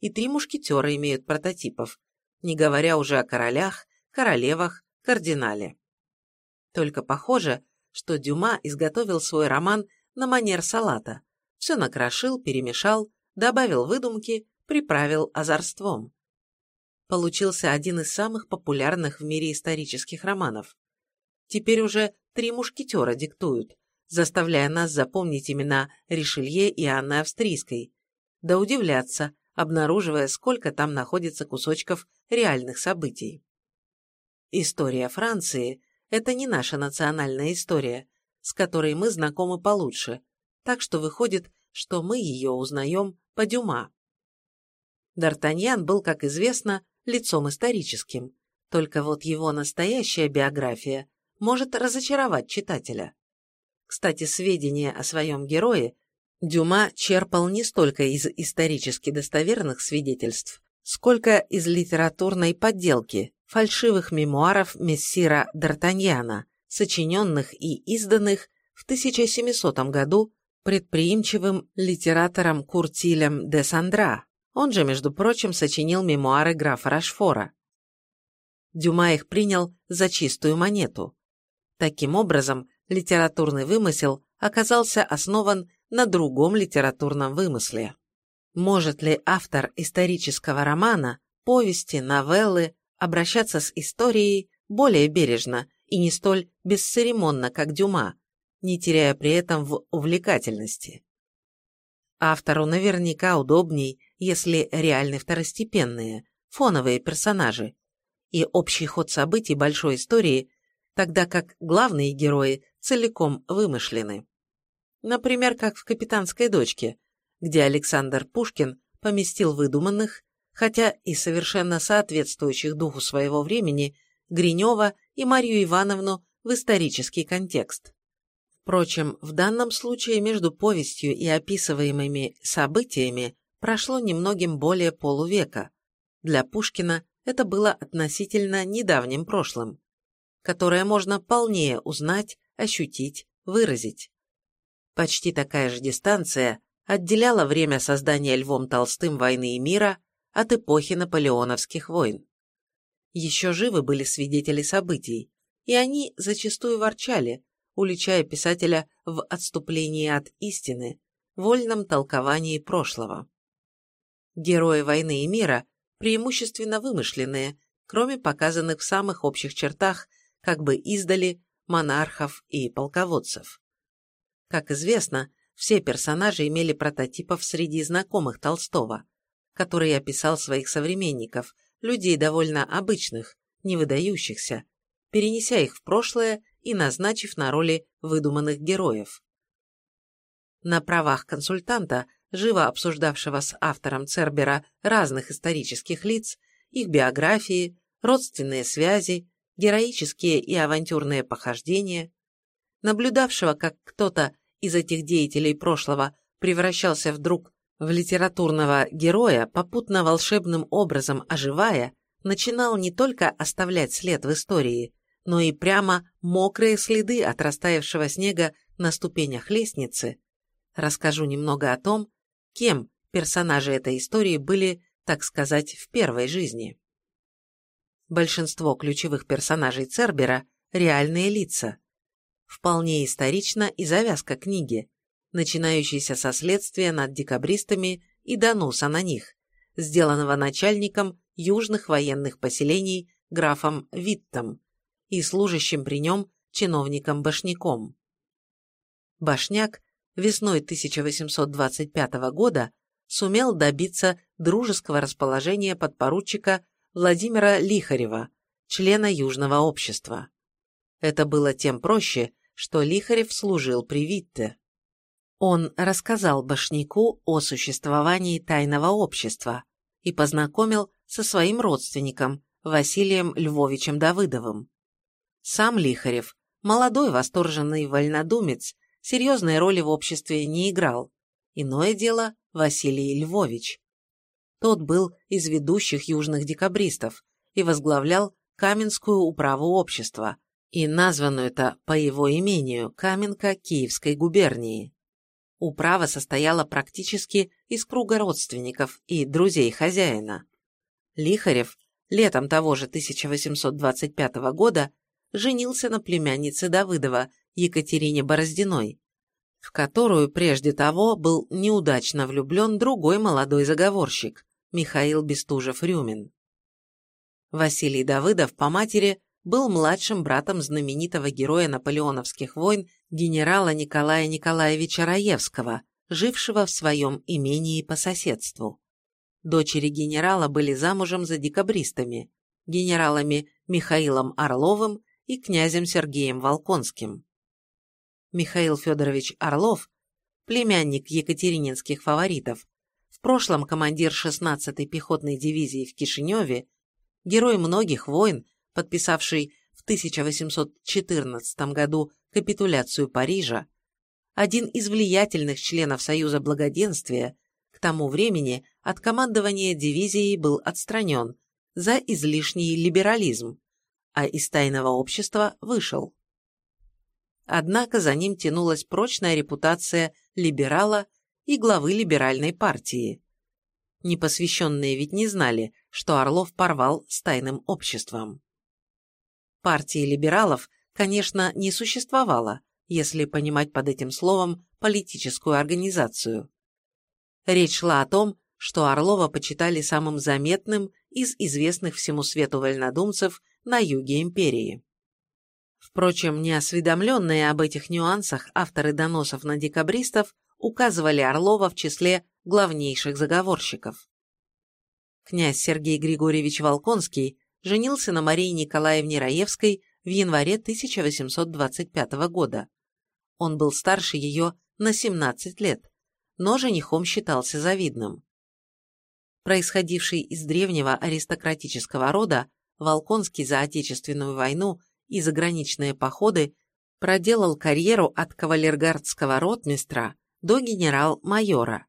и три мушкетера имеют прототипов, не говоря уже о королях, королевах, кардинале. Только похоже, что Дюма изготовил свой роман на манер салата. Все накрошил, перемешал, добавил выдумки, приправил озорством. Получился один из самых популярных в мире исторических романов. Теперь уже три мушкетера диктуют, заставляя нас запомнить имена Ришелье и Анны Австрийской, да удивляться, обнаруживая, сколько там находится кусочков реальных событий. История Франции – это не наша национальная история, с которой мы знакомы получше, так что выходит, что мы ее узнаем по Дюма. Д'Артаньян был, как известно, лицом историческим, только вот его настоящая биография может разочаровать читателя. Кстати, сведения о своем герое Дюма черпал не столько из исторически достоверных свидетельств, сколько из литературной подделки, фальшивых мемуаров мессира Д'Артаньяна, сочиненных и изданных в 1700 году предприимчивым литератором Куртилем де Сандра. Он же, между прочим, сочинил мемуары графа Рашфора. Дюма их принял за чистую монету. Таким образом, литературный вымысел оказался основан на другом литературном вымысле. Может ли автор исторического романа, повести, новеллы обращаться с историей более бережно и не столь бесцеремонно, как Дюма, не теряя при этом в увлекательности? Автору наверняка удобней, если реальны второстепенные, фоновые персонажи, и общий ход событий большой истории тогда как главные герои целиком вымышлены. Например, как в «Капитанской дочке», где Александр Пушкин поместил выдуманных, хотя и совершенно соответствующих духу своего времени, Гринева и Марию Ивановну в исторический контекст. Впрочем, в данном случае между повестью и описываемыми событиями прошло немногим более полувека. Для Пушкина это было относительно недавним прошлым которое можно полнее узнать, ощутить, выразить. Почти такая же дистанция отделяла время создания Львом Толстым «Войны и мира» от эпохи наполеоновских войн. Еще живы были свидетели событий, и они зачастую ворчали, уличая писателя в отступлении от истины, вольном толковании прошлого. Герои «Войны и мира» преимущественно вымышленные, кроме показанных в самых общих чертах как бы издали монархов и полководцев. Как известно, все персонажи имели прототипов среди знакомых Толстого, который описал своих современников, людей довольно обычных, не выдающихся, перенеся их в прошлое и назначив на роли выдуманных героев. На правах консультанта, живо обсуждавшего с автором Цербера разных исторических лиц, их биографии, родственные связи, героические и авантюрные похождения, наблюдавшего, как кто-то из этих деятелей прошлого превращался вдруг в литературного героя, попутно волшебным образом оживая, начинал не только оставлять след в истории, но и прямо мокрые следы от растаявшего снега на ступенях лестницы, расскажу немного о том, кем персонажи этой истории были, так сказать, в первой жизни. Большинство ключевых персонажей Цербера – реальные лица. Вполне исторична и завязка книги, начинающейся со следствия над декабристами и доноса на них, сделанного начальником южных военных поселений графом Виттом и служащим при нем чиновником-башняком. Башняк весной 1825 года сумел добиться дружеского расположения подпоручика Владимира Лихарева, члена Южного общества. Это было тем проще, что Лихарев служил при Витте. Он рассказал Башняку о существовании тайного общества и познакомил со своим родственником Василием Львовичем Давыдовым. Сам Лихарев, молодой восторженный вольнодумец, серьезной роли в обществе не играл. Иное дело Василий Львович. Тот был из ведущих южных декабристов и возглавлял Каменскую управу общества и названную это по его имению Каменка Киевской губернии. Управа состояла практически из круга родственников и друзей хозяина. Лихарев летом того же 1825 года женился на племяннице Давыдова Екатерине Бороздиной, в которую прежде того был неудачно влюблен другой молодой заговорщик Михаил Бестужев-Рюмин. Василий Давыдов по матери был младшим братом знаменитого героя наполеоновских войн генерала Николая Николаевича Раевского, жившего в своем имении по соседству. Дочери генерала были замужем за декабристами, генералами Михаилом Орловым и князем Сергеем Волконским. Михаил Федорович Орлов, племянник екатерининских фаворитов, в прошлом командир 16-й пехотной дивизии в Кишиневе, герой многих войн, подписавший в 1814 году капитуляцию Парижа, один из влиятельных членов Союза Благоденствия, к тому времени от командования дивизией был отстранен за излишний либерализм, а из тайного общества вышел. Однако за ним тянулась прочная репутация либерала и главы либеральной партии. Непосвященные ведь не знали, что Орлов порвал с тайным обществом. Партии либералов, конечно, не существовало, если понимать под этим словом политическую организацию. Речь шла о том, что Орлова почитали самым заметным из известных всему свету вольнодумцев на юге империи. Впрочем, неосведомленные об этих нюансах авторы доносов на декабристов указывали Орлова в числе главнейших заговорщиков. Князь Сергей Григорьевич Волконский женился на Марии Николаевне Раевской в январе 1825 года. Он был старше ее на 17 лет, но женихом считался завидным. Происходивший из древнего аристократического рода, Волконский за Отечественную войну и заграничные походы проделал карьеру от кавалергардского ротмистра до генерал-майора.